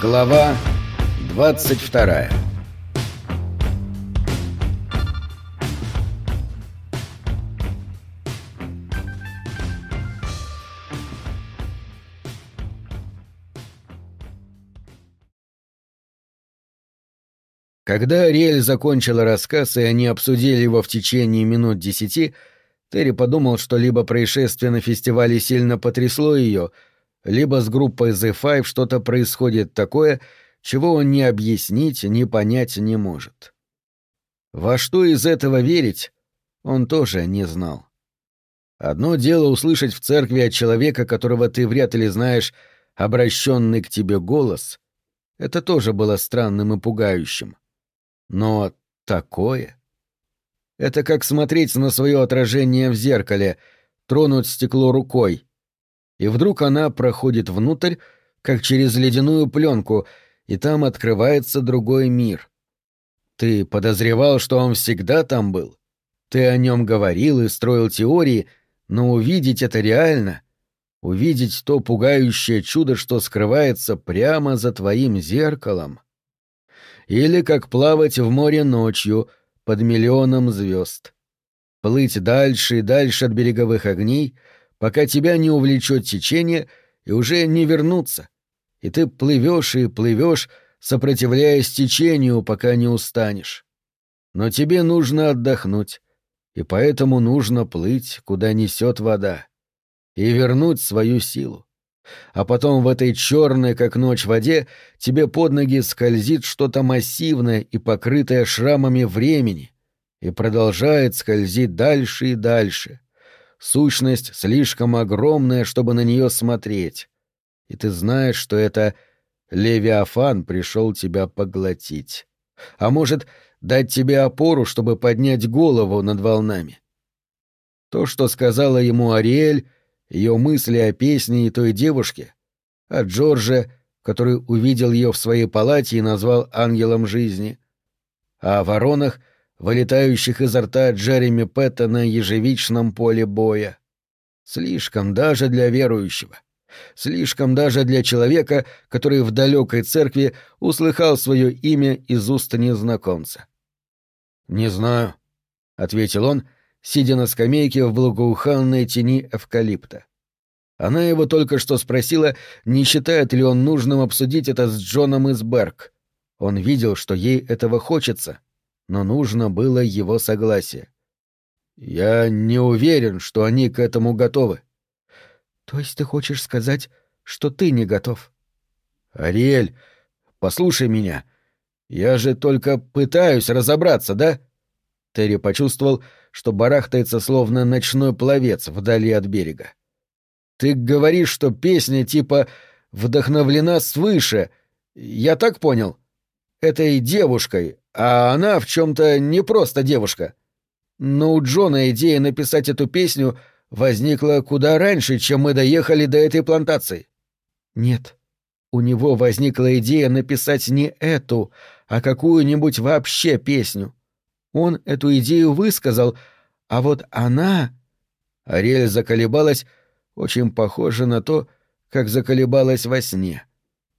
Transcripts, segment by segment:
Глава 22 Когда Ариэль закончила рассказ, и они обсудили его в течение минут десяти, Терри подумал, что либо происшествие на фестивале сильно потрясло ее, либо с группой The Five что-то происходит такое, чего он ни объяснить, ни понять не может. Во что из этого верить, он тоже не знал. Одно дело услышать в церкви от человека, которого ты вряд ли знаешь, обращенный к тебе голос. Это тоже было странным и пугающим. Но такое... Это как смотреть на свое отражение в зеркале, тронуть стекло рукой. И вдруг она проходит внутрь, как через ледяную пленку, и там открывается другой мир. Ты подозревал, что он всегда там был? Ты о нем говорил и строил теории, но увидеть это реально, увидеть то пугающее чудо, что скрывается прямо за твоим зеркалом. Или как плавать в море ночью — под миллионом звезд. Плыть дальше и дальше от береговых огней, пока тебя не увлечет течение и уже не вернуться. И ты плывешь и плывешь, сопротивляясь течению, пока не устанешь. Но тебе нужно отдохнуть, и поэтому нужно плыть, куда несет вода, и вернуть свою силу. А потом в этой черной, как ночь, воде тебе под ноги скользит что-то массивное и покрытое шрамами времени, и продолжает скользить дальше и дальше. Сущность слишком огромная, чтобы на нее смотреть. И ты знаешь, что это Левиафан пришел тебя поглотить. А может, дать тебе опору, чтобы поднять голову над волнами. То, что сказала ему Ариэль, ее мысли о песне и той девушке, о Джорже, который увидел ее в своей палате и назвал ангелом жизни, о воронах, вылетающих изо рта Джереми Пэта на ежевичном поле боя. Слишком даже для верующего. Слишком даже для человека, который в далекой церкви услыхал свое имя из уст незнакомца. «Не знаю», — ответил он, — сидя на скамейке в благоуханной тени эвкалипта. Она его только что спросила, не считает ли он нужным обсудить это с Джоном из Берг. Он видел, что ей этого хочется, но нужно было его согласие. «Я не уверен, что они к этому готовы». «То есть ты хочешь сказать, что ты не готов?» «Ариэль, послушай меня. Я же только пытаюсь разобраться, да?» Терри почувствовал, что барахтается словно ночной пловец вдали от берега. «Ты говоришь, что песня типа вдохновлена свыше. Я так понял? Этой девушкой, а она в чем-то не просто девушка. Но у Джона идея написать эту песню возникла куда раньше, чем мы доехали до этой плантации». «Нет», у него возникла идея написать не эту, а какую-нибудь вообще песню. Он эту идею высказал, а вот она... Ариэль заколебалась, очень похоже на то, как заколебалась во сне.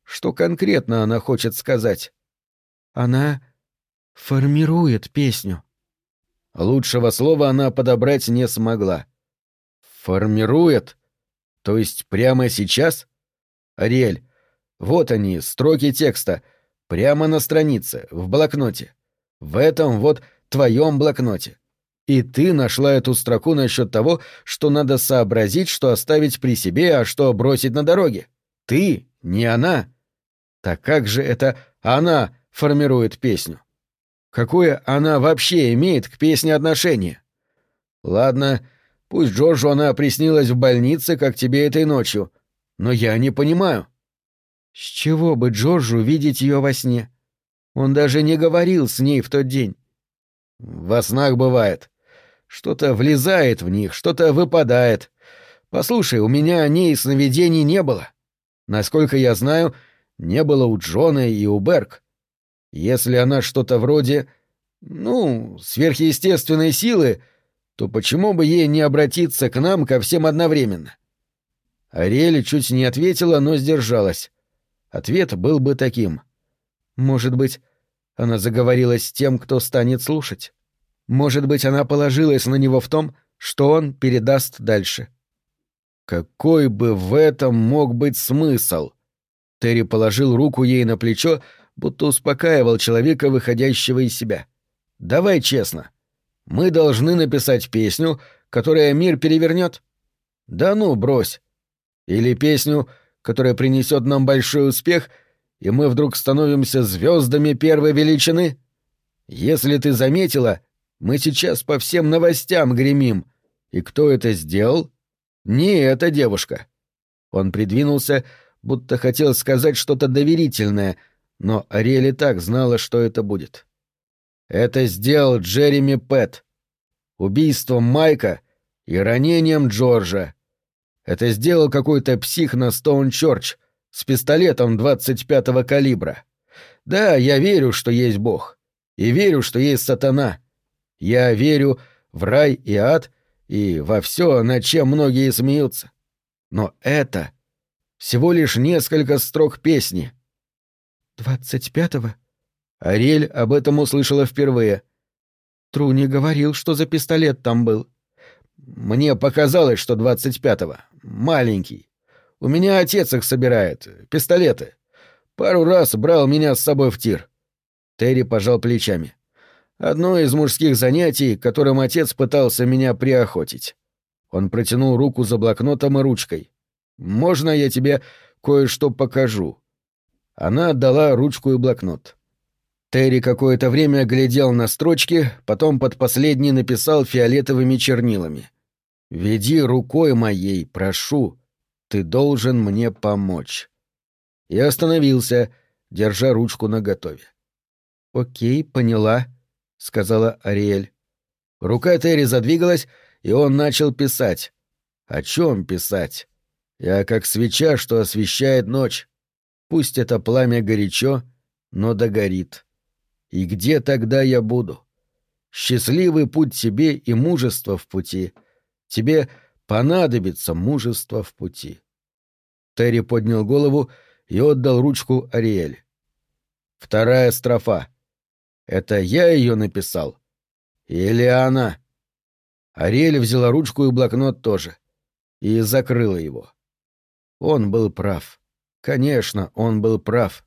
Что конкретно она хочет сказать? Она формирует песню. Лучшего слова она подобрать не смогла. Формирует? То есть прямо сейчас? Ариэль, вот они, строки текста, прямо на странице, в блокноте. В этом вот твоем блокноте. И ты нашла эту строку насчет того, что надо сообразить, что оставить при себе, а что бросить на дороге. Ты, не она. Так как же это она формирует песню? Какое она вообще имеет к песне отношение? Ладно, пусть Джорджу она приснилась в больнице, как тебе этой ночью, но я не понимаю. С чего бы Джорджу видеть ее во сне? Он даже не говорил с ней в тот день. Во снах бывает. Что-то влезает в них, что-то выпадает. Послушай, у меня о ней сновидений не было. Насколько я знаю, не было у Джона и у Берг. Если она что-то вроде, ну, сверхъестественной силы, то почему бы ей не обратиться к нам ко всем одновременно? Ариэль чуть не ответила, но сдержалась. Ответ был бы таким. Может быть, она заговорила с тем, кто станет слушать. Может быть, она положилась на него в том, что он передаст дальше. Какой бы в этом мог быть смысл? Терри положил руку ей на плечо, будто успокаивал человека, выходящего из себя. «Давай честно. Мы должны написать песню, которая мир перевернет. Да ну, брось. Или песню, которая принесет нам большой успех, и мы вдруг становимся звездами первой величины. Если ты заметила, мы сейчас по всем новостям гремим. И кто это сделал? Не эта девушка. Он придвинулся, будто хотел сказать что-то доверительное, но Ариэль так знала, что это будет. Это сделал Джереми Пэт. Убийством Майка и ранением Джорджа. Это сделал какой-то псих на Стоун-Чорч с пистолетом 25-го калибра. Да, я верю, что есть Бог. И верю, что есть сатана. Я верю в рай и ад и во все, над чем многие смеются. Но это всего лишь несколько строк песни. «Двадцать пятого?» Ариэль об этом услышала впервые. Труни говорил, что за пистолет там был. Мне показалось, что двадцать пятого. Маленький. У меня отец их собирает. Пистолеты. Пару раз брал меня с собой в тир. Терри пожал плечами. Одно из мужских занятий, которым отец пытался меня приохотить. Он протянул руку за блокнотом и ручкой. «Можно я тебе кое-что покажу?» Она отдала ручку и блокнот. Терри какое-то время глядел на строчки, потом под последний написал фиолетовыми чернилами. «Веди рукой моей, прошу. Ты должен мне помочь». И остановился, держа ручку наготове. «Окей, поняла», — сказала Ариэль. Рука Терри задвигалась, и он начал писать. О чем писать? Я как свеча, что освещает ночь. Пусть это пламя горячо, но догорит. И где тогда я буду? Счастливый путь тебе и мужество в пути. Тебе понадобится мужество в пути. Терри поднял голову и отдал ручку Ариэль. Вторая строфа. Это я ее написал? Или она? Ариэль взяла ручку и блокнот тоже. И закрыла его. Он был прав. Конечно, он был прав.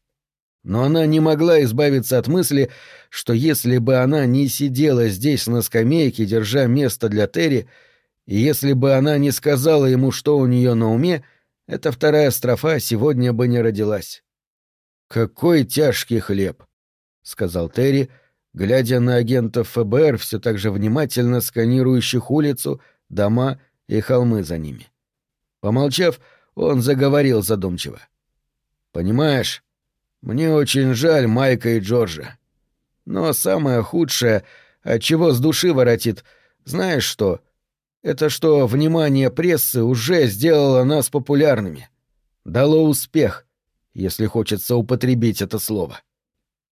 Но она не могла избавиться от мысли, что если бы она не сидела здесь на скамейке, держа место для Терри, и если бы она не сказала ему, что у нее на уме, эта вторая строфа сегодня бы не родилась. «Какой тяжкий хлеб!» — сказал Терри, глядя на агентов ФБР, все так же внимательно сканирующих улицу, дома и холмы за ними. Помолчав, он заговорил задумчиво. «Понимаешь, мне очень жаль Майка и Джорджа. Но самое худшее, от чего с души воротит, знаешь что? Это что внимание прессы уже сделало нас популярными. Дало успех, если хочется употребить это слово.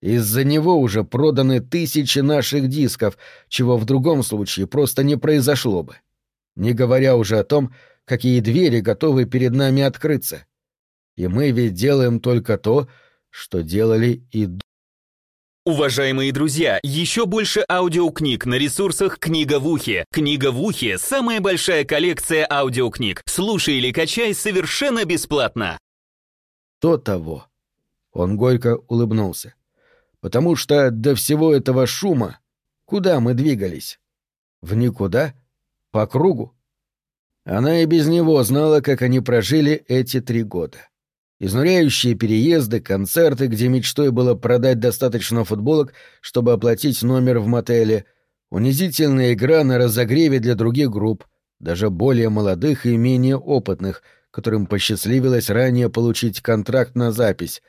Из-за него уже проданы тысячи наших дисков, чего в другом случае просто не произошло бы. Не говоря уже о том, какие двери готовы перед нами открыться. И мы ведь делаем только то, что делали и Уважаемые друзья, еще больше аудиокниг на ресурсах «Книга в ухе». «Книга в ухе» — самая большая коллекция аудиокниг. Слушай или качай совершенно бесплатно. То того. Он горько улыбнулся. Потому что до всего этого шума куда мы двигались? В никуда? По кругу? Она и без него знала, как они прожили эти три года. Изнуряющие переезды, концерты, где мечтой было продать достаточно футболок, чтобы оплатить номер в мотеле, унизительная игра на разогреве для других групп, даже более молодых и менее опытных, которым посчастливилось ранее получить контракт на запись,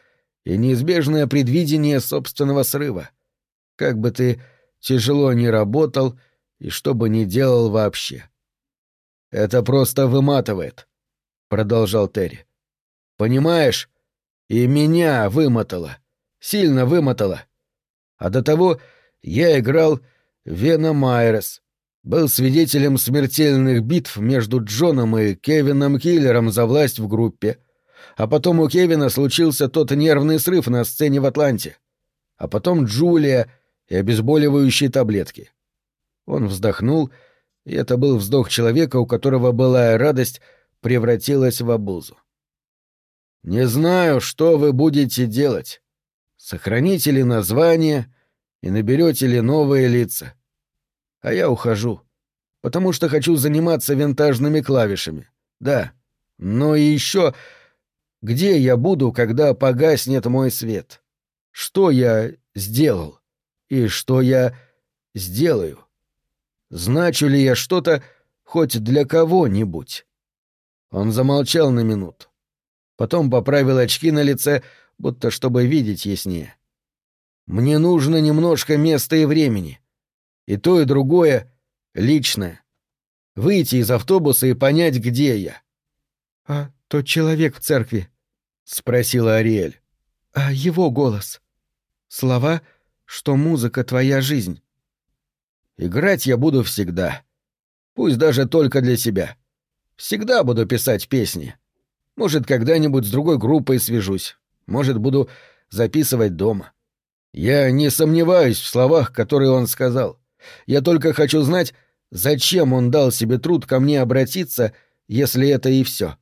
и неизбежное предвидение собственного срыва. Как бы ты тяжело ни работал и что бы ни делал вообще. «Это просто выматывает», — продолжал Терри. Понимаешь? И меня вымотало. Сильно вымотало. А до того я играл Вена Майерс. Был свидетелем смертельных битв между Джоном и Кевином Киллером за власть в группе. А потом у Кевина случился тот нервный срыв на сцене в Атланте. А потом Джулия и обезболивающие таблетки. Он вздохнул, и это был вздох человека, у которого былая радость превратилась в обузу. «Не знаю, что вы будете делать. Сохраните ли название и наберете ли новые лица. А я ухожу, потому что хочу заниматься винтажными клавишами. Да, но и еще где я буду, когда погаснет мой свет? Что я сделал? И что я сделаю? Значу ли я что-то хоть для кого-нибудь? Он замолчал на минуту. Потом поправил очки на лице, будто чтобы видеть яснее. Мне нужно немножко места и времени. И то, и другое — личное. Выйти из автобуса и понять, где я. — А тот человек в церкви? — спросила Ариэль. — А его голос? Слова, что музыка — твоя жизнь. Играть я буду всегда. Пусть даже только для себя. Всегда буду писать песни. Может, когда-нибудь с другой группой свяжусь. Может, буду записывать дома. Я не сомневаюсь в словах, которые он сказал. Я только хочу знать, зачем он дал себе труд ко мне обратиться, если это и все.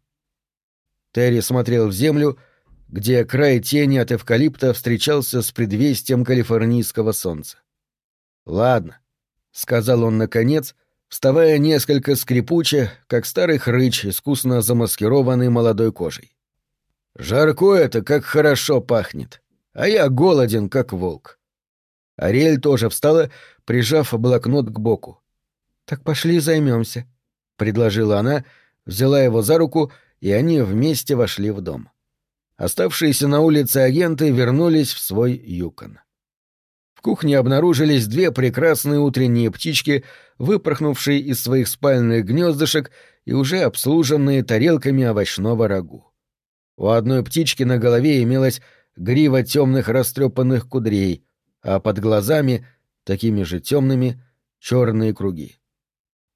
Терри смотрел в землю, где край тени от эвкалипта встречался с предвестием калифорнийского солнца. «Ладно», — сказал он наконец, вставая несколько скрипуче, как старый хрыч, искусно замаскированный молодой кожей. «Жарко это, как хорошо пахнет, а я голоден, как волк». Ариэль тоже встала, прижав блокнот к боку. «Так пошли займемся», — предложила она, взяла его за руку, и они вместе вошли в дом. Оставшиеся на улице агенты вернулись в свой юкон. В кухне обнаружились две прекрасные утренние птички, выпорхнувшие из своих спальных гнездышек и уже обслуженные тарелками овощного рагу. У одной птички на голове имелась грива темных растрепанных кудрей, а под глазами, такими же темными, черные круги.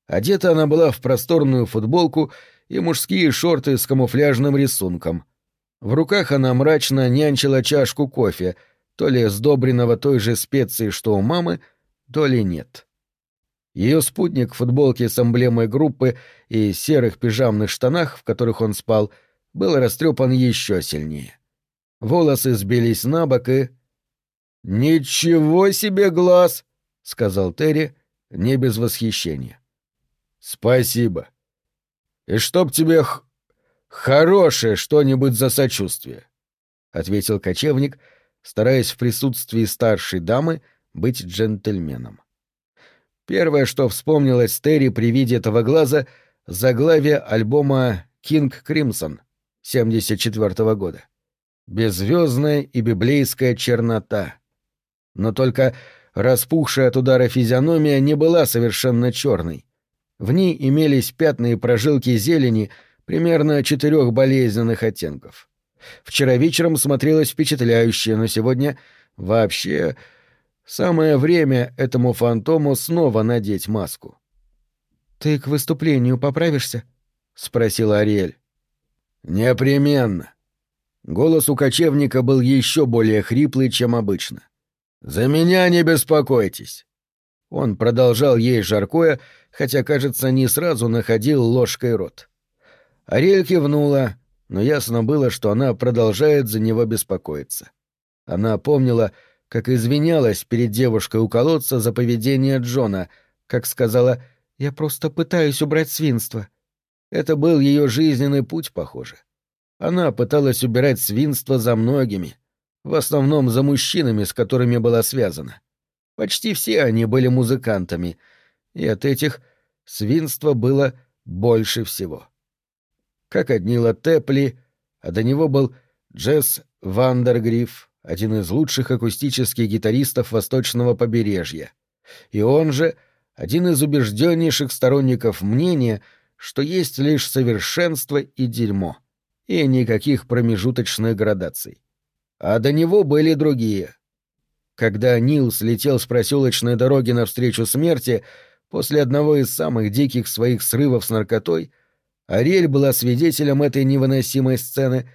Одета она была в просторную футболку и мужские шорты с камуфляжным рисунком. В руках она мрачно нянчила чашку кофе — то ли сдобренного той же специей, что у мамы, то ли нет. Ее спутник в футболке с эмблемой группы и серых пижамных штанах, в которых он спал, был растрепан еще сильнее. Волосы сбились на бок и... «Ничего себе глаз!» — сказал Терри, не без восхищения. «Спасибо. И чтоб тебе х... хорошее что-нибудь за сочувствие», — ответил кочевник, — стараясь в присутствии старшей дамы быть джентльменом. Первое, что вспомнилось Терри при виде этого глаза — заглавие альбома «Кинг Кримсон» 74 -го года. Беззвездная и библейская чернота. Но только распухшая от удара физиономия не была совершенно черной. В ней имелись пятна и прожилки зелени примерно четырех болезненных оттенков. Вчера вечером смотрелось впечатляюще, но сегодня вообще самое время этому фантому снова надеть маску. «Ты к выступлению поправишься?» — спросила Ариэль. «Непременно». Голос у кочевника был еще более хриплый, чем обычно. «За меня не беспокойтесь». Он продолжал есть жаркое, хотя, кажется, не сразу находил ложкой рот. Ариэль кивнула, но ясно было, что она продолжает за него беспокоиться. Она помнила, как извинялась перед девушкой у колодца за поведение Джона, как сказала «Я просто пытаюсь убрать свинство». Это был ее жизненный путь, похоже. Она пыталась убирать свинство за многими, в основном за мужчинами, с которыми была связана. Почти все они были музыкантами, и от этих свинства было больше всего. — как одни Тепли, а до него был Джесс Вандергриф, один из лучших акустических гитаристов восточного побережья. И он же один из убежденнейших сторонников мнения, что есть лишь совершенство и дерьмо, и никаких промежуточных градаций. А до него были другие. Когда Нил слетел с проселочной дороги навстречу смерти, после одного из самых диких своих срывов с наркотой — Ариэль была свидетелем этой невыносимой сцены,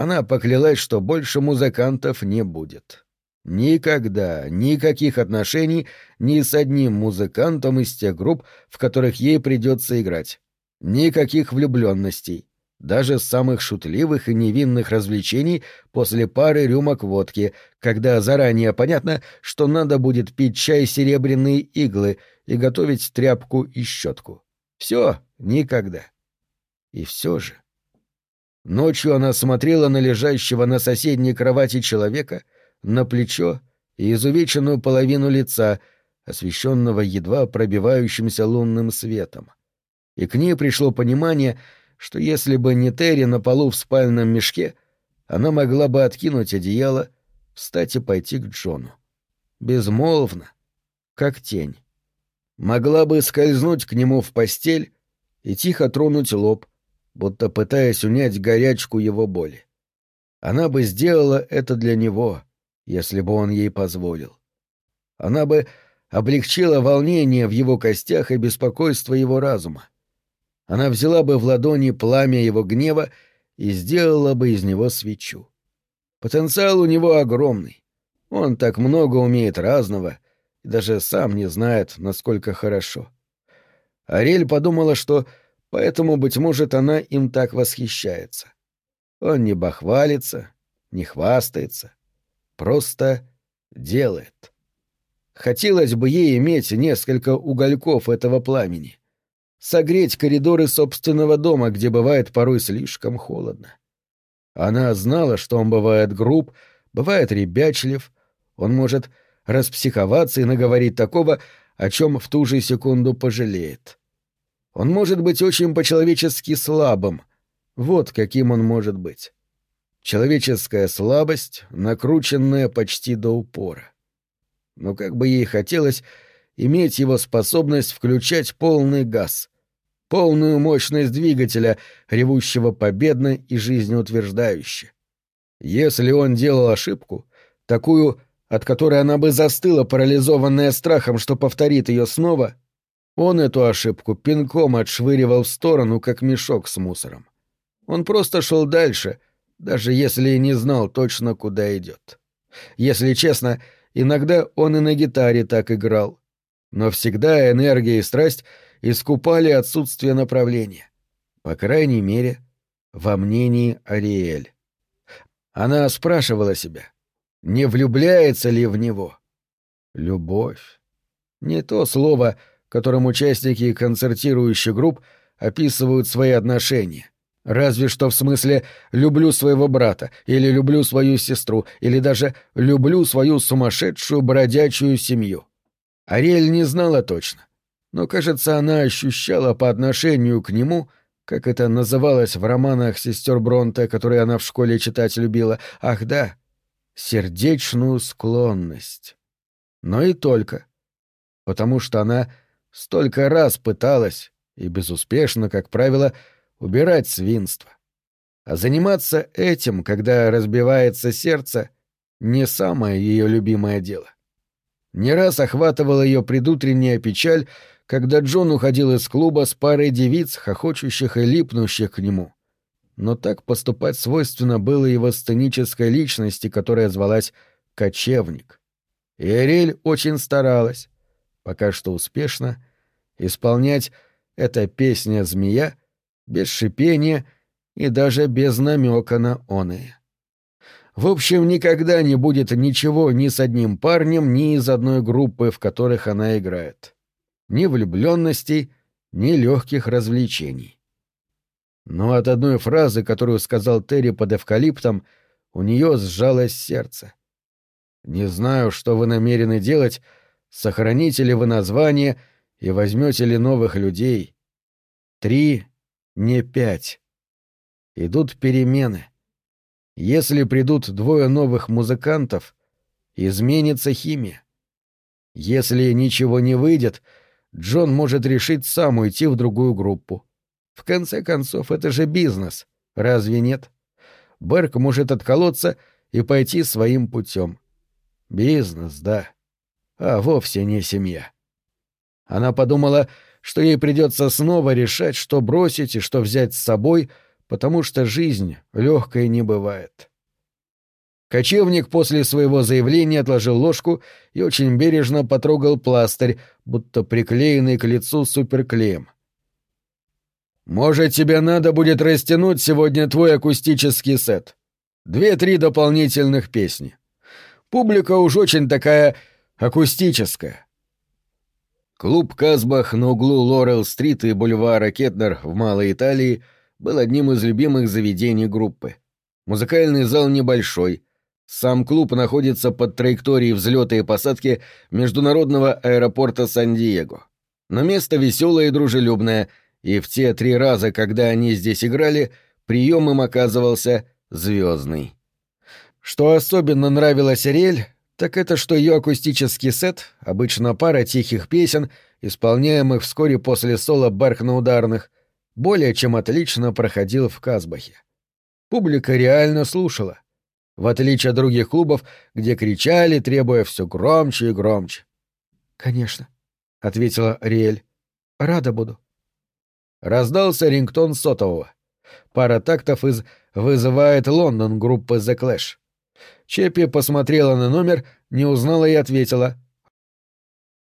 она поклялась, что больше музыкантов не будет. Никогда никаких отношений ни с одним музыкантом из тех групп, в которых ей придется играть. Никаких влюбленностей. Даже самых шутливых и невинных развлечений после пары рюмок водки, когда заранее понятно, что надо будет пить чай серебряные иглы и готовить тряпку и щетку. Все никогда. И все же. Ночью она смотрела на лежащего на соседней кровати человека, на плечо и изувеченную половину лица, освещенного едва пробивающимся лунным светом. И к ней пришло понимание, что если бы не Терри на полу в спальном мешке, она могла бы откинуть одеяло, встать и пойти к Джону. Безмолвно, как тень. Могла бы скользнуть к нему в постель и тихо тронуть лоб, будто пытаясь унять горячку его боли. Она бы сделала это для него, если бы он ей позволил. Она бы облегчила волнение в его костях и беспокойство его разума. Она взяла бы в ладони пламя его гнева и сделала бы из него свечу. Потенциал у него огромный. Он так много умеет разного и даже сам не знает, насколько хорошо. Ариэль подумала, что Поэтому, быть может, она им так восхищается. Он не бахвалится, не хвастается, просто делает. Хотелось бы ей иметь несколько угольков этого пламени, согреть коридоры собственного дома, где бывает порой слишком холодно. Она знала, что он бывает груб, бывает ребячлив, он может распсиховаться и наговорить такого, о чем в ту же секунду пожалеет. Он может быть очень по-человечески слабым. Вот каким он может быть. Человеческая слабость, накрученная почти до упора. Но как бы ей хотелось иметь его способность включать полный газ, полную мощность двигателя, ревущего победно и жизнеутверждающе. Если он делал ошибку, такую, от которой она бы застыла, парализованная страхом, что повторит ее снова, он эту ошибку пинком отшвыривал в сторону, как мешок с мусором. Он просто шел дальше, даже если и не знал точно, куда идет. Если честно, иногда он и на гитаре так играл. Но всегда энергия и страсть искупали отсутствие направления. По крайней мере, во мнении Ариэль. Она спрашивала себя, не влюбляется ли в него. Любовь. Не то слово, которым участники концертирующих групп описывают свои отношения. Разве что в смысле «люблю своего брата» или «люблю свою сестру» или даже «люблю свою сумасшедшую бродячую семью». Ариэль не знала точно, но, кажется, она ощущала по отношению к нему, как это называлось в романах сестер Бронте, которые она в школе читать любила, ах да, сердечную склонность. Но и только. Потому что она столько раз пыталась, и безуспешно, как правило, убирать свинство. А заниматься этим, когда разбивается сердце, не самое ее любимое дело. Не раз охватывала ее предутренняя печаль, когда Джон уходил из клуба с парой девиц, хохочущих и липнущих к нему. Но так поступать свойственно было его сценической личности, которая звалась «Кочевник». И Эрель очень старалась, пока что успешно, исполнять «эта песня змея» без шипения и даже без намека на оные. В общем, никогда не будет ничего ни с одним парнем, ни из одной группы, в которых она играет. Ни влюбленностей, ни легких развлечений. Но от одной фразы, которую сказал Терри под эвкалиптом, у нее сжалось сердце. «Не знаю, что вы намерены делать, сохраните ли вы название и возьмете ли новых людей. Три, не пять. Идут перемены. Если придут двое новых музыкантов, изменится химия. Если ничего не выйдет, Джон может решить сам уйти в другую группу. В конце концов, это же бизнес, разве нет? Берк может отколоться и пойти своим путем. Бизнес, да, а вовсе не семья. Она подумала, что ей придется снова решать, что бросить и что взять с собой, потому что жизнь легкой не бывает. Кочевник после своего заявления отложил ложку и очень бережно потрогал пластырь, будто приклеенный к лицу суперклеем. «Может, тебе надо будет растянуть сегодня твой акустический сет. Две-три дополнительных песни. Публика уж очень такая акустическая». Клуб «Казбах» на углу Лорел-стрит и бульвара Кетнер в Малой Италии был одним из любимых заведений группы. Музыкальный зал небольшой — сам клуб находится под траекторией взлета и посадки международного аэропорта Сан-Диего. Но место веселое и дружелюбное, и в те три раза, когда они здесь играли, прием им оказывался звездный. Что особенно нравилось Ариэль, так это что ее акустический сет, обычно пара тихих песен, исполняемых вскоре после соло Берг на ударных, более чем отлично проходил в Казбахе. Публика реально слушала — в отличие от других клубов, где кричали, требуя все громче и громче. «Конечно», — ответила Риэль. «Рада буду». Раздался рингтон сотового. Пара тактов из «Вызывает Лондон» группы The Clash. Чеппи посмотрела на номер, не узнала и ответила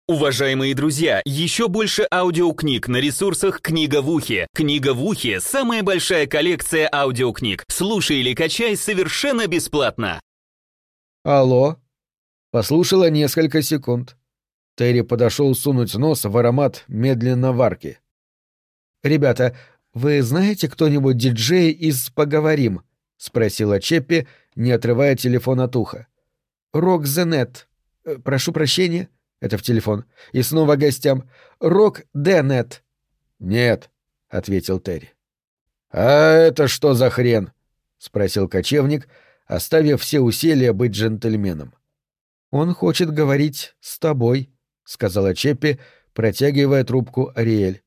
Уважаемые друзья, еще больше аудиокниг на ресурсах «Книга в ухе». «Книга в ухе» — самая большая коллекция аудиокниг. Слушай или качай совершенно бесплатно. «Алло?» Послушала несколько секунд. Терри подошел сунуть нос в аромат медленно варки. «Ребята, вы знаете кто-нибудь диджей из «Поговорим»?» — спросила Чеппи, не отрывая телефон от уха. «Рок Зенет. Э, прошу прощения». Это в телефон. И снова гостям. Рок Денет. Нет, ответил Терри. А это что за хрен? спросил кочевник, оставив все усилия быть джентльменом. Он хочет говорить с тобой, сказала Чеппи, протягивая трубку Ариэль.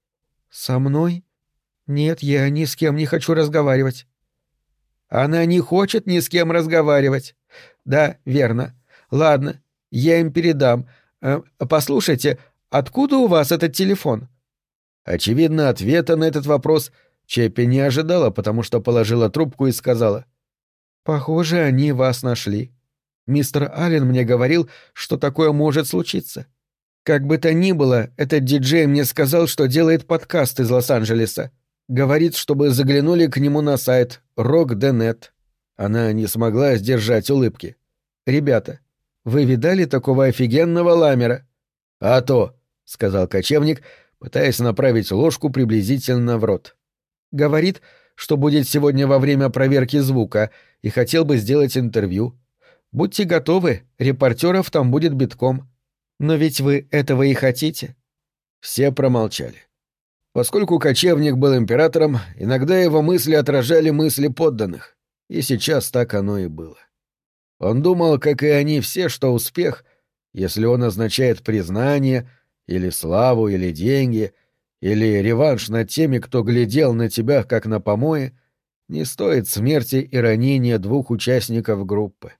Со мной? Нет, я ни с кем не хочу разговаривать. Она не хочет ни с кем разговаривать. Да, верно. Ладно, я им передам. Э, послушайте, откуда у вас этот телефон? Очевидно, ответа на этот вопрос Чеппи не ожидала, потому что положила трубку и сказала. «Похоже, они вас нашли. Мистер Аллен мне говорил, что такое может случиться. Как бы то ни было, этот диджей мне сказал, что делает подкаст из Лос-Анджелеса. Говорит, чтобы заглянули к нему на сайт rock.net. Она не смогла сдержать улыбки. «Ребята, вы видали такого офигенного ламера? А то, сказал кочевник, пытаясь направить ложку приблизительно в рот. Говорит, что будет сегодня во время проверки звука и хотел бы сделать интервью. Будьте готовы, репортеров там будет битком. Но ведь вы этого и хотите. Все промолчали. Поскольку кочевник был императором, иногда его мысли отражали мысли подданных, и сейчас так оно и было. Он думал, как и они все, что успех, если он означает признание, или славу, или деньги, или реванш над теми, кто глядел на тебя, как на помои, не стоит смерти и ранения двух участников группы.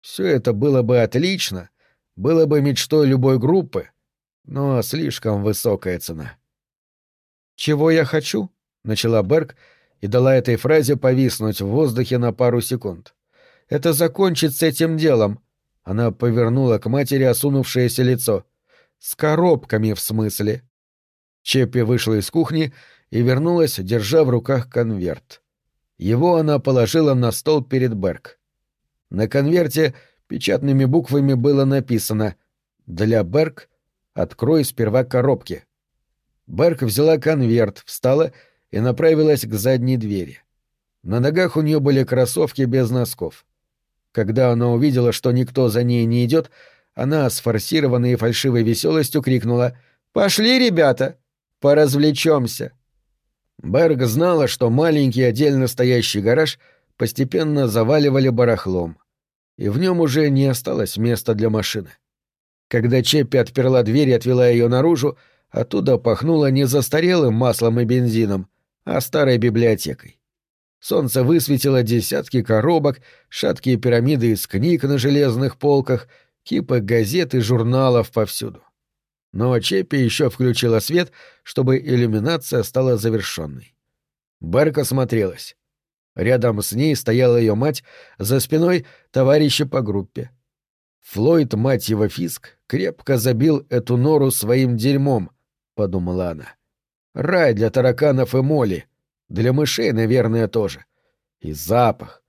Все это было бы отлично, было бы мечтой любой группы, но слишком высокая цена. «Чего я хочу?» — начала Берг и дала этой фразе повиснуть в воздухе на пару секунд это закончит с этим делом. Она повернула к матери осунувшееся лицо. С коробками, в смысле. Чеппи вышла из кухни и вернулась, держа в руках конверт. Его она положила на стол перед Берг. На конверте печатными буквами было написано «Для Берг открой сперва коробки». Берг взяла конверт, встала и направилась к задней двери. На ногах у нее были кроссовки без носков. Когда она увидела, что никто за ней не идет, она с форсированной и фальшивой веселостью крикнула «Пошли, ребята! Поразвлечемся!» Берг знала, что маленький отдельно стоящий гараж постепенно заваливали барахлом, и в нем уже не осталось места для машины. Когда Чеппи отперла дверь и отвела ее наружу, оттуда пахнуло не застарелым маслом и бензином, а старой библиотекой. Солнце высветило десятки коробок, шаткие пирамиды из книг на железных полках, кипы газет и журналов повсюду. Но Чеппи еще включила свет, чтобы иллюминация стала завершенной. Берк осмотрелась. Рядом с ней стояла ее мать, за спиной товарища по группе. Флойд, мать его Фиск, крепко забил эту нору своим дерьмом, — подумала она. Рай для тараканов и моли. Для мышей, наверное, тоже. И запах.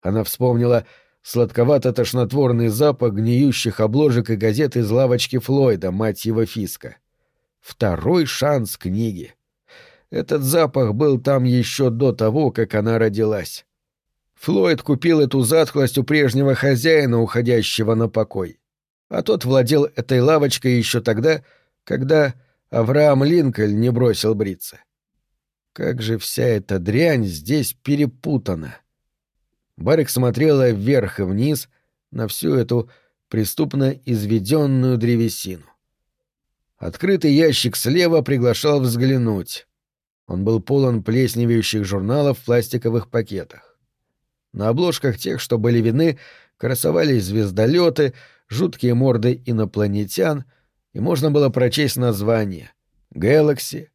Она вспомнила сладковато-тошнотворный запах гниющих обложек и газет из лавочки Флойда, мать его Фиска. Второй шанс книги. Этот запах был там еще до того, как она родилась. Флойд купил эту затхлость у прежнего хозяина, уходящего на покой. А тот владел этой лавочкой еще тогда, когда Авраам Линкольн не бросил бриться. Как же вся эта дрянь здесь перепутана. Барик смотрела вверх и вниз на всю эту преступно изведенную древесину. Открытый ящик слева приглашал взглянуть. Он был полон плесневеющих журналов в пластиковых пакетах. На обложках тех, что были видны, красовались звездолеты, жуткие морды инопланетян, и можно было прочесть название «Galaxy»,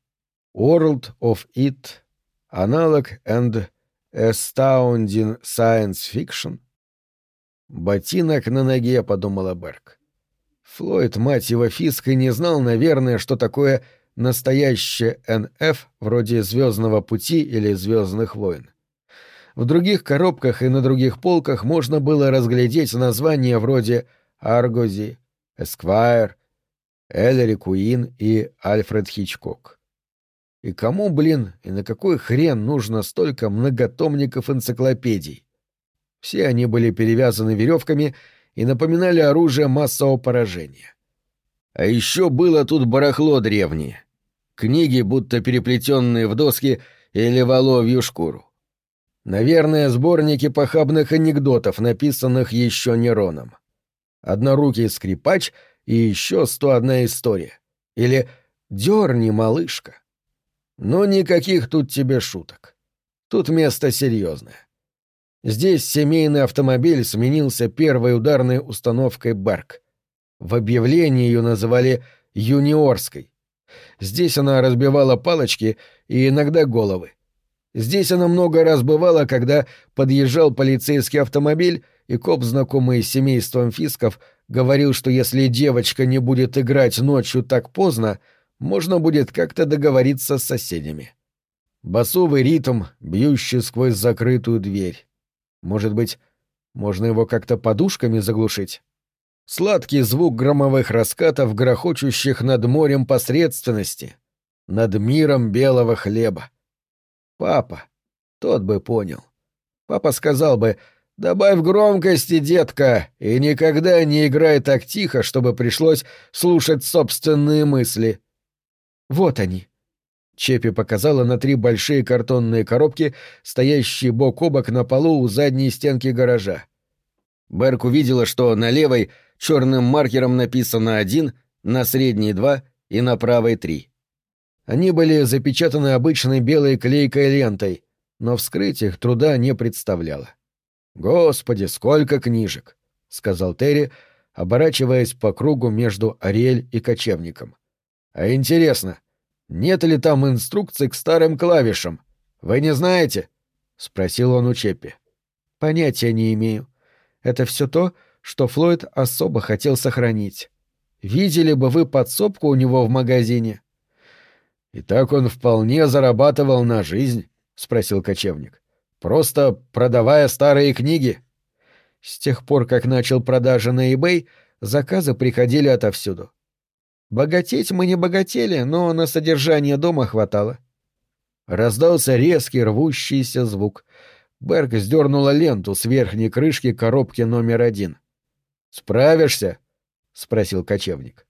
«World of It», «Analog and Astounding Science Fiction». «Ботинок на ноге», — подумала Берг. Флойд, мать его, Фиск, и не знал, наверное, что такое настоящее НФ вроде «Звездного пути» или «Звездных войн». В других коробках и на других полках можно было разглядеть названия вроде «Аргози», «Эсквайр», «Эллери Куин» и «Альфред Хичкок». И кому, блин, и на какой хрен нужно столько многотомников энциклопедий? Все они были перевязаны веревками и напоминали оружие массового поражения. А еще было тут барахло древнее. Книги, будто переплетенные в доски или воловью шкуру. Наверное, сборники похабных анекдотов, написанных еще Нероном. Однорукий скрипач и еще сто одна история. Или «Дерни, малышка». Но никаких тут тебе шуток. Тут место серьезное. Здесь семейный автомобиль сменился первой ударной установкой «Берк». В объявлении ее называли «юниорской». Здесь она разбивала палочки и иногда головы. Здесь она много раз бывала, когда подъезжал полицейский автомобиль, и коп, знакомый с семейством Фисков, говорил, что если девочка не будет играть ночью так поздно, можно будет как-то договориться с соседями. Басовый ритм, бьющий сквозь закрытую дверь. Может быть, можно его как-то подушками заглушить? Сладкий звук громовых раскатов, грохочущих над морем посредственности, над миром белого хлеба. Папа, тот бы понял. Папа сказал бы, добавь громкости, детка, и никогда не играй так тихо, чтобы пришлось слушать собственные мысли. Вот они. Чепи показала на три большие картонные коробки, стоящие бок о бок на полу у задней стенки гаража. Берк увидела, что на левой — черным маркером написано «один», на средней «два» и на правой «три». Они были запечатаны обычной белой клейкой лентой, но вскрыть их труда не представляло. «Господи, сколько книжек!» — сказал Терри, оборачиваясь по кругу между Ариэль и кочевником. «А интересно, нет ли там инструкций к старым клавишам? Вы не знаете?» — спросил он у Чеппи. «Понятия не имею. Это все то, что Флойд особо хотел сохранить. Видели бы вы подсобку у него в магазине? — И так он вполне зарабатывал на жизнь? — спросил кочевник. — Просто продавая старые книги? С тех пор, как начал продажи на eBay, заказы приходили отовсюду. Богатеть мы не богатели, но на содержание дома хватало. Раздался резкий рвущийся звук. Берг сдернула ленту с верхней крышки коробки номер один. «Справишься?» — спросил кочевник.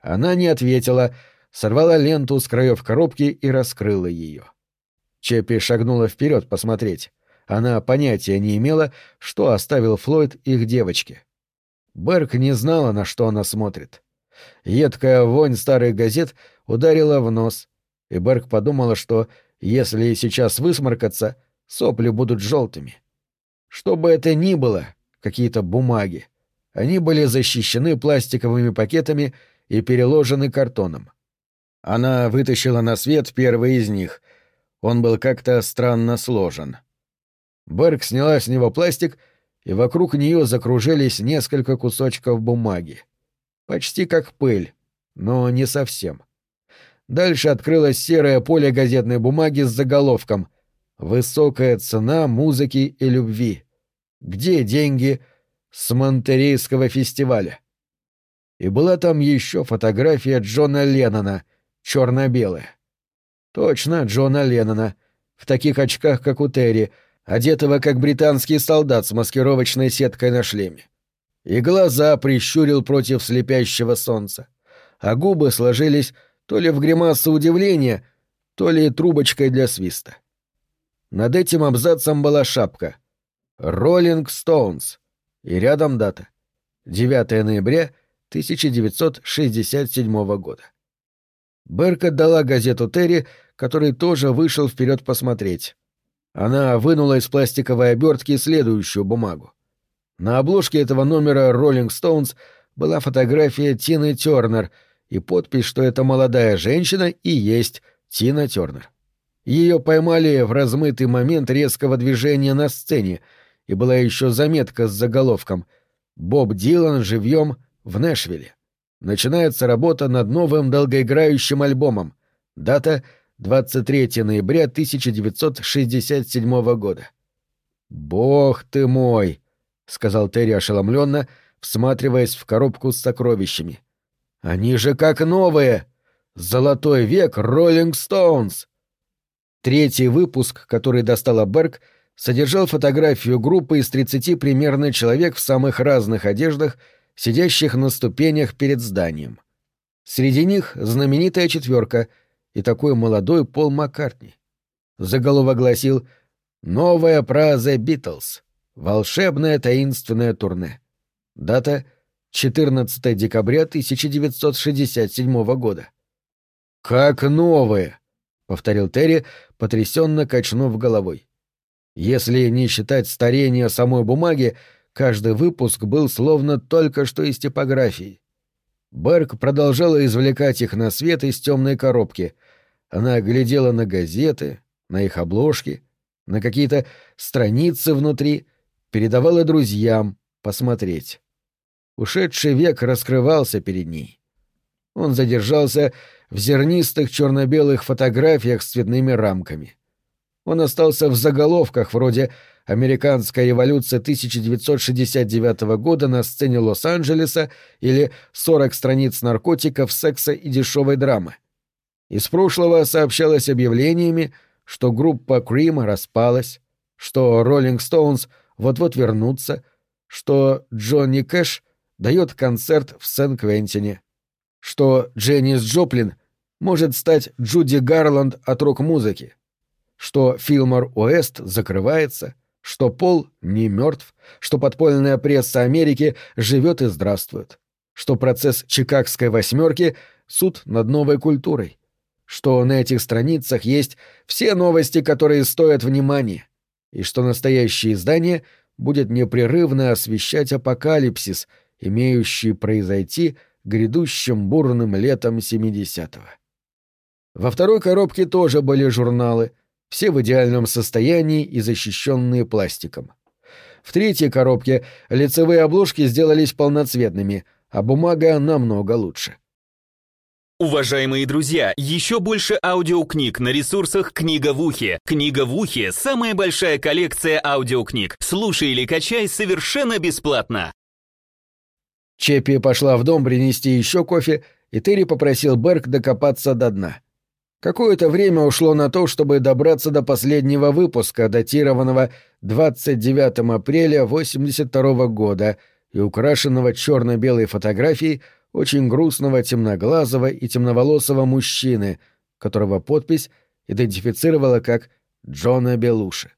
Она не ответила, сорвала ленту с краев коробки и раскрыла ее. Чеппи шагнула вперед посмотреть. Она понятия не имела, что оставил Флойд их девочке. Берг не знала, на что она смотрит. Едкая вонь старых газет ударила в нос, и Берг подумала, что если сейчас высморкаться, сопли будут желтыми. Что бы это ни было, какие-то бумаги, они были защищены пластиковыми пакетами и переложены картоном. Она вытащила на свет первый из них. Он был как-то странно сложен. Берг сняла с него пластик, и вокруг нее закружились несколько кусочков бумаги. Почти как пыль, но не совсем. Дальше открылось серое поле газетной бумаги с заголовком «Высокая цена музыки и любви. Где деньги с Монтерейского фестиваля?» И была там еще фотография Джона Леннона, черно-белая. Точно, Джона Леннона, в таких очках, как у Терри, одетого как британский солдат с маскировочной сеткой на шлеме. И глаза прищурил против слепящего солнца, а губы сложились то ли в гримасу удивления, то ли трубочкой для свиста. Над этим абзацем была шапка «Роллинг Стоунс» и рядом дата — 9 ноября 1967 года. Берк отдала газету Терри, который тоже вышел вперед посмотреть. Она вынула из пластиковой обертки следующую бумагу. На обложке этого номера Rolling Stones была фотография Тины Тернер и подпись, что эта молодая женщина и есть Тина Тернер. Ее поймали в размытый момент резкого движения на сцене, и была еще заметка с заголовком «Боб Дилан живьем в Нэшвилле». Начинается работа над новым долгоиграющим альбомом. Дата — 23 ноября 1967 года. «Бог ты мой!» — сказал Терри ошеломленно, всматриваясь в коробку с сокровищами. «Они же как новые! Золотой век Роллинг Стоунс!» Третий выпуск, который достала Берг, содержал фотографию группы из 30 примерно человек в самых разных одеждах, сидящих на ступенях перед зданием. Среди них знаменитая четверка — и такой молодой Пол Маккартни. Заголовок гласил «Новая про The. Волшебное таинственное турне». Дата — 14 декабря 1967 года. «Как новые!» — повторил Терри, потрясенно качнув головой. Если не считать старения самой бумаги, каждый выпуск был словно только что из типографии. Берг продолжала извлекать их на свет из темной коробки. Она глядела на газеты, на их обложки, на какие-то страницы внутри, передавала друзьям посмотреть. Ушедший век раскрывался перед ней. Он задержался в зернистых черно-белых фотографиях с цветными рамками. Он остался в заголовках вроде «Американская революция 1969 года на сцене Лос-Анджелеса» или «40 страниц наркотиков, секса и дешевой драмы». Из прошлого сообщалось объявлениями, что группа Cream распалась, что Rolling Stones вот-вот вернутся, что Джонни Кэш дает концерт в Сен-Квентине, что Дженнис Джоплин может стать Джуди Гарланд от рок-музыки, что Филмор Уэст закрывается, что Пол не мертв, что подпольная пресса Америки живет и здравствует, что процесс Чикагской восьмерки — суд над новой культурой, что на этих страницах есть все новости, которые стоят внимания, и что настоящее издание будет непрерывно освещать апокалипсис, имеющий произойти грядущим бурным летом 70-го. Во второй коробке тоже были журналы, все в идеальном состоянии и защищенные пластиком. В третьей коробке лицевые обложки сделались полноцветными, а бумага намного лучше. Уважаемые друзья, еще больше аудиокниг на ресурсах «Книга в ухе». «Книга в ухе» — самая большая коллекция аудиокниг. Слушай или качай совершенно бесплатно. Чеппи пошла в дом принести еще кофе, и Терри попросил Берг докопаться до дна. Какое-то время ушло на то, чтобы добраться до последнего выпуска, датированного 29 апреля 82 года и украшенного черно-белой фотографией очень грустного темноглазого и темноволосого мужчины, которого подпись идентифицировала как Джона Белуши.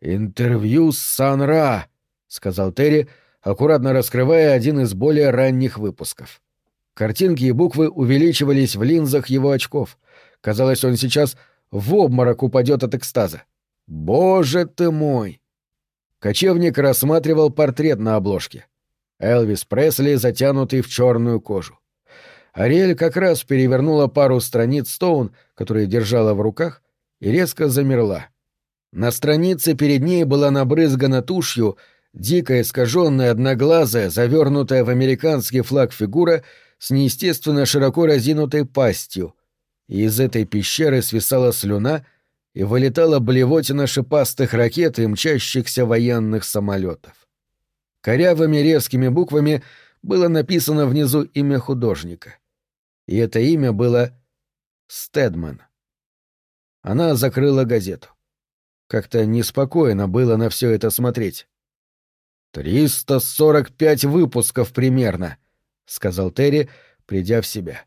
«Интервью с Сан-Ра», — сказал Терри, аккуратно раскрывая один из более ранних выпусков. Картинки и буквы увеличивались в линзах его очков. Казалось, он сейчас в обморок упадет от экстаза. «Боже ты мой!» Кочевник рассматривал портрет на обложке. Элвис Пресли, затянутый в черную кожу. Ариэль как раз перевернула пару страниц Стоун, которые держала в руках, и резко замерла. На странице перед ней была набрызгана тушью дикая, искаженная, одноглазая, завернутая в американский флаг фигура с неестественно широко разинутой пастью, и из этой пещеры свисала слюна и вылетала блевотина шипастых ракет и мчащихся военных самолетов. Корявыми резкими буквами было написано внизу имя художника. И это имя было Стедман. Она закрыла газету. Как-то неспокойно было на все это смотреть. «Триста сорок пять выпусков примерно», — сказал Терри, придя в себя.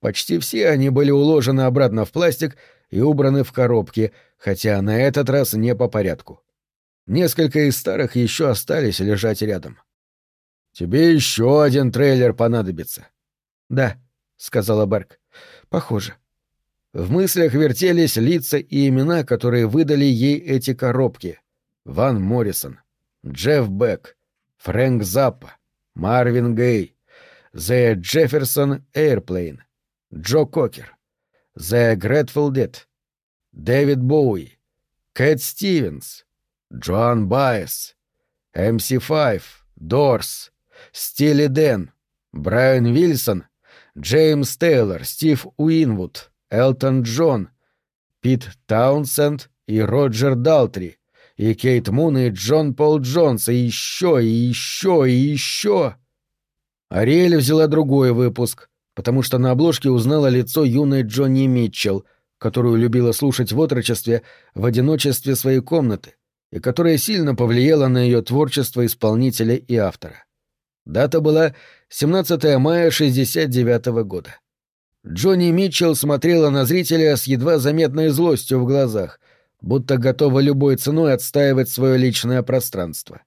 Почти все они были уложены обратно в пластик и убраны в коробки, хотя на этот раз не по порядку. Несколько из старых еще остались лежать рядом. «Тебе еще один трейлер понадобится». «Да», — сказала Берг. «Похоже». В мыслях вертелись лица и имена, которые выдали ей эти коробки. Ван Моррисон, Джефф Бек, Фрэнк Заппа, Марвин Гей, The Jefferson Airplane, Джо Кокер, The Grateful Dead, Дэвид Боуи, Кэт Стивенс, Джоан Байес, MC5, Дорс, Стили Дэн, Брайан Вильсон, Джеймс Тейлор, Стив Уинвуд, Элтон Джон, Пит Таунсенд и Роджер Далтри, и Кейт Мун и Джон Пол Джонс, и еще, и еще, и еще. Ариэль взяла другой выпуск, потому что на обложке узнала лицо юной Джонни Митчелл, которую любила слушать в отрочестве в одиночестве своей комнаты, и которая сильно повлияла на ее творчество исполнителя и автора. Дата была 17 мая 69 -го года. Джонни Митчелл смотрела на зрителя с едва заметной злостью в глазах, будто готова любой ценой отстаивать свое личное пространство.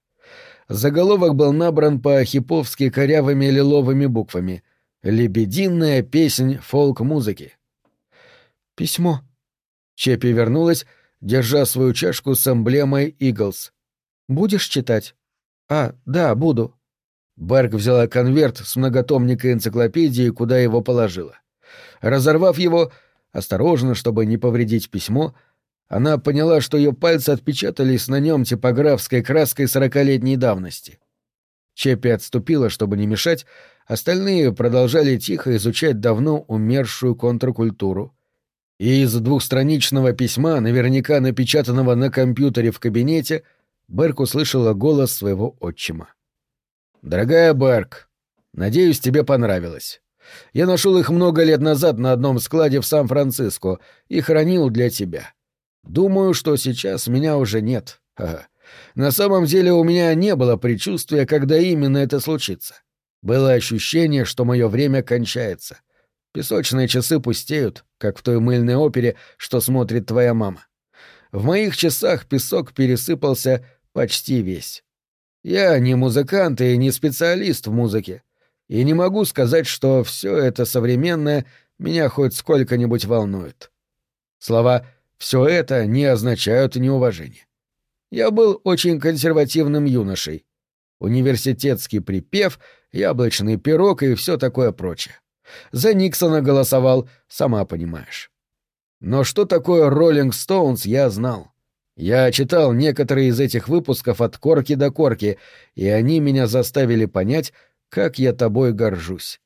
Заголовок был набран по-хиповски корявыми лиловыми буквами «Лебединая песнь фолк-музыки». «Письмо». Чепи вернулась, держа свою чашку с эмблемой «Иглс». «Будешь читать?» «А, да, буду». Берг взяла конверт с многотомника энциклопедии, куда его положила. Разорвав его, осторожно, чтобы не повредить письмо, она поняла, что ее пальцы отпечатались на нем типографской краской сорокалетней давности. Чеппи отступила, чтобы не мешать, остальные продолжали тихо изучать давно умершую контркультуру. И из двухстраничного письма, наверняка напечатанного на компьютере в кабинете, Берк услышала голос своего отчима. «Дорогая Берк, надеюсь, тебе понравилось. Я нашел их много лет назад на одном складе в Сан-Франциско и хранил для тебя. Думаю, что сейчас меня уже нет. Ага. На самом деле у меня не было предчувствия, когда именно это случится. Было ощущение, что мое время кончается. Песочные часы пустеют, как в той мыльной опере, что смотрит твоя мама. В моих часах песок пересыпался почти весь. Я не музыкант и не специалист в музыке, и не могу сказать, что все это современное меня хоть сколько-нибудь волнует. Слова «все это» не означают неуважения. Я был очень консервативным юношей. Университетский припев, яблочный пирог и все такое прочее. За Никсона голосовал, сама понимаешь. Но что такое «Роллинг Стоунс» я знал. Я читал некоторые из этих выпусков от корки до корки, и они меня заставили понять, как я тобой горжусь.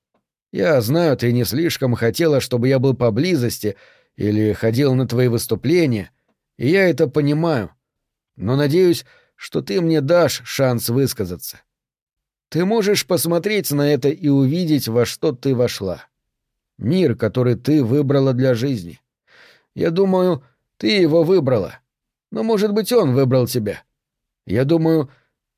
Я знаю, ты не слишком хотела, чтобы я был поблизости или ходил на твои выступления, и я это понимаю. Но надеюсь, что ты мне дашь шанс высказаться. Ты можешь посмотреть на это и увидеть, во что ты вошла. Мир, который ты выбрала для жизни. Я думаю, ты его выбрала. Но, может быть, он выбрал тебя. Я думаю,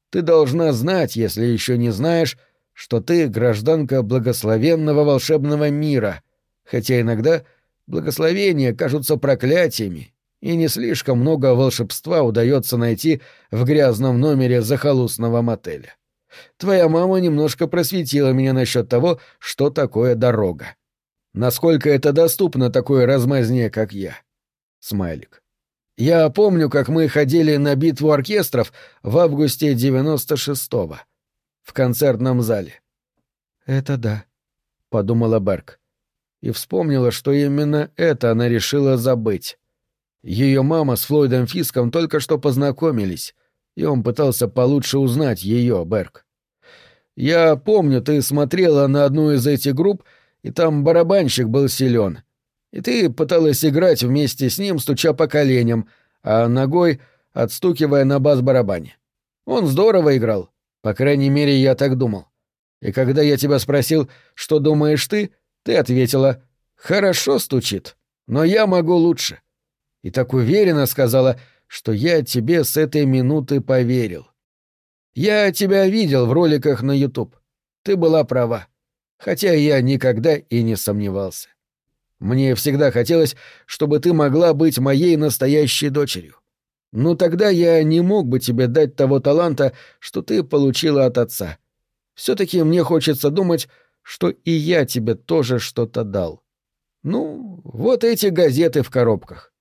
ты должна знать, если еще не знаешь, что ты гражданка благословенного волшебного мира, хотя иногда благословения кажутся проклятиями, и не слишком много волшебства удается найти в грязном номере захолустного мотеля. Твоя мама немножко просветила меня насчет того, что такое дорога. Насколько это доступно такой размазне, как я. Смайлик. Я помню, как мы ходили на битву оркестров в августе 96-го в концертном зале. «Это да», — подумала Берг. И вспомнила, что именно это она решила забыть. Ее мама с Флойдом Фиском только что познакомились, и он пытался получше узнать ее, Берг. Я помню, ты смотрела на одну из этих групп, и там барабанщик был силен. И ты пыталась играть вместе с ним, стуча по коленям, а ногой отстукивая на бас-барабане. Он здорово играл, по крайней мере, я так думал. И когда я тебя спросил, что думаешь ты, ты ответила «Хорошо стучит, но я могу лучше». И так уверенно сказала, что я тебе с этой минуты поверил. Я тебя видел в роликах на YouTube. Ты была права. Хотя я никогда и не сомневался. Мне всегда хотелось, чтобы ты могла быть моей настоящей дочерью. Ну тогда я не мог бы тебе дать того таланта, что ты получила от отца. Все-таки мне хочется думать, что и я тебе тоже что-то дал. Ну, вот эти газеты в коробках.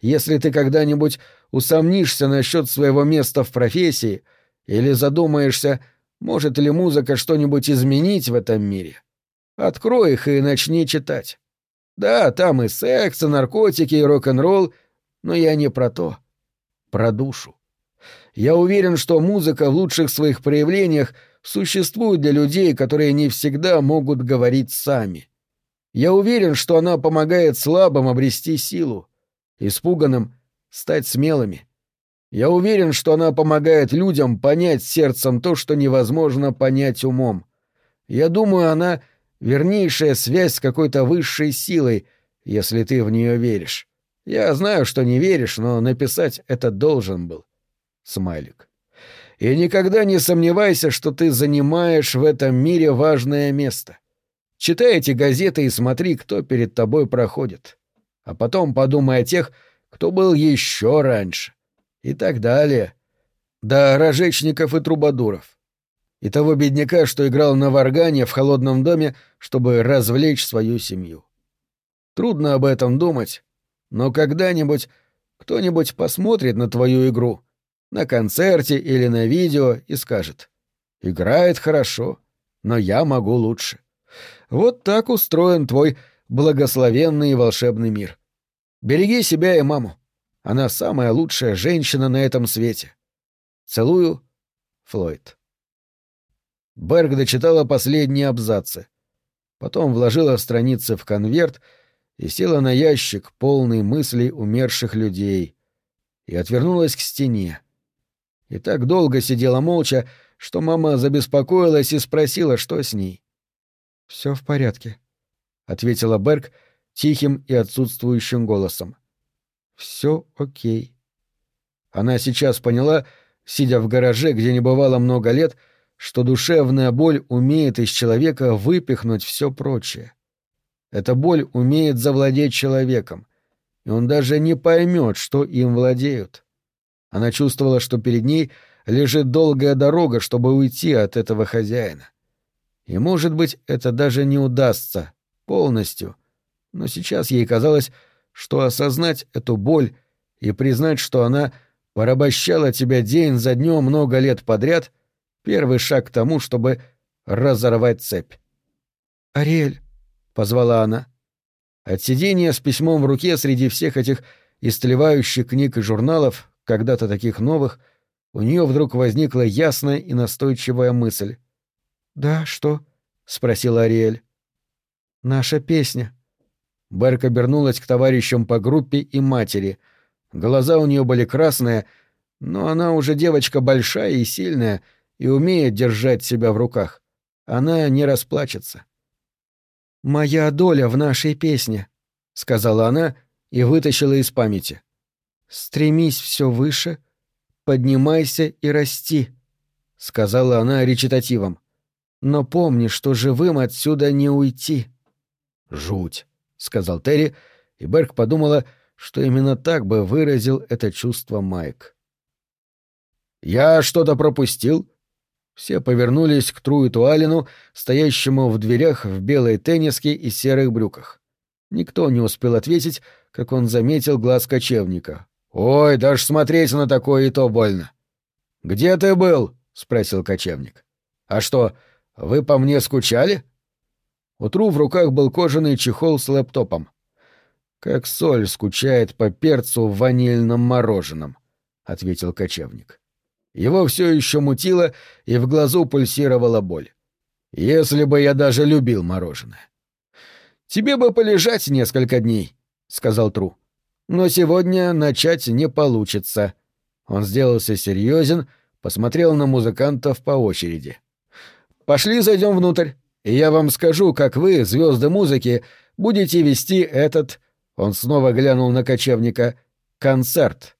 Если ты когда-нибудь усомнишься насчет своего места в профессии или задумаешься, может ли музыка что-нибудь изменить в этом мире, открой их и начни читать. Да, там и секс, и наркотики, и рок-н-ролл, но я не про то. Про душу. Я уверен, что музыка в лучших своих проявлениях существует для людей, которые не всегда могут говорить сами. Я уверен, что она помогает слабым обрести силу, испуганным стать смелыми. Я уверен, что она помогает людям понять сердцем то, что невозможно понять умом. Я думаю, она — вернейшая связь с какой-то высшей силой, если ты в нее веришь. Я знаю, что не веришь, но написать это должен был. Смайлик. И никогда не сомневайся, что ты занимаешь в этом мире важное место. Читай эти газеты и смотри, кто перед тобой проходит. А потом подумай о тех, кто был еще раньше. И так далее. До рожечников и трубадуров. И того бедняка, что играл на варгане в холодном доме, чтобы развлечь свою семью. Трудно об этом думать, но когда-нибудь кто-нибудь посмотрит на твою игру — на концерте или на видео и скажет «Играет хорошо, но я могу лучше». Вот так устроен твой благословенный и волшебный мир. Береги себя и маму. Она самая лучшая женщина на этом свете. Целую, Флойд. Берг дочитала последние абзацы. Потом вложила страницы в конверт и села на ящик, полный мыслей умерших людей, и отвернулась к стене и так долго сидела молча, что мама забеспокоилась и спросила, что с ней. «Все в порядке», — ответила Берг тихим и отсутствующим голосом. «Все окей». Она сейчас поняла, сидя в гараже, где не бывало много лет, что душевная боль умеет из человека выпихнуть все прочее. Эта боль умеет завладеть человеком, и он даже не поймет, что им владеют. Она чувствовала, что перед ней лежит долгая дорога, чтобы уйти от этого хозяина. И, может быть, это даже не удастся полностью, но сейчас ей казалось, что осознать эту боль и признать, что она порабощала тебя день за днем много лет подряд — первый шаг к тому, чтобы разорвать цепь. «Ариэль», — позвала она. От сидения с письмом в руке среди всех этих истлевающих книг и журналов когда-то таких новых, у нее вдруг возникла ясная и настойчивая мысль. «Да, что?» — спросила Ариэль. «Наша песня». Берк обернулась к товарищам по группе и матери. Глаза у нее были красные, но она уже девочка большая и сильная и умеет держать себя в руках. Она не расплачется. «Моя доля в нашей песне», — сказала она и вытащила из памяти. «Стремись все выше, поднимайся и расти», — сказала она речитативом. «Но помни, что живым отсюда не уйти». «Жуть», — сказал Терри, и Берг подумала, что именно так бы выразил это чувство Майк. «Я что-то пропустил?» Все повернулись к Труиту Алину, стоящему в дверях в белой тенниске и серых брюках. Никто не успел ответить, как он заметил глаз кочевника. «Ой, даже смотреть на такое и то больно». «Где ты был?» — спросил кочевник. «А что, вы по мне скучали?» У в руках был кожаный чехол с лэптопом. как соль скучает по перцу в ванильном мороженом, — ответил кочевник. Его все еще мутило, и в глазу пульсировала боль. Если бы я даже любил мороженое. «Тебе бы полежать несколько дней», — сказал Тру. «Но сегодня начать не получится». Он сделался серьезен, посмотрел на музыкантов по очереди. «Пошли зайдем внутрь, и я вам скажу, как вы, звезды музыки, будете вести этот...» Он снова глянул на кочевника. «Концерт».